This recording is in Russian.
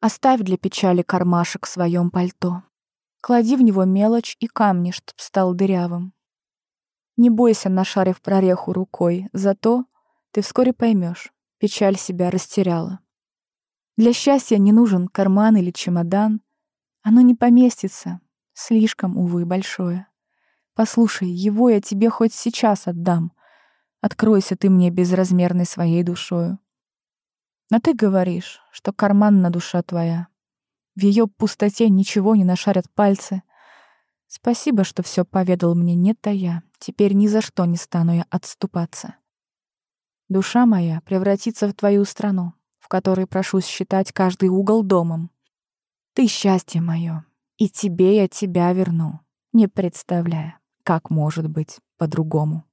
Оставь для печали кармашек в своем пальто. Клади в него мелочь и камни, чтоб стал дырявым. Не бойся, нашарив прореху рукой, зато ты вскоре поймешь, печаль себя растеряла. Для счастья не нужен карман или чемодан. Оно не поместится, слишком, увы, большое. Послушай, его я тебе хоть сейчас отдам. Откройся ты мне безразмерной своей душою. Но ты говоришь, что карманна душа твоя. В ее пустоте ничего не нашарят пальцы. Спасибо, что все поведал мне не тая. Теперь ни за что не стану я отступаться. Душа моя превратится в твою страну, в которой прошу считать каждый угол домом. Ты счастье мое, и тебе я тебя верну, не представляя, как может быть по-другому.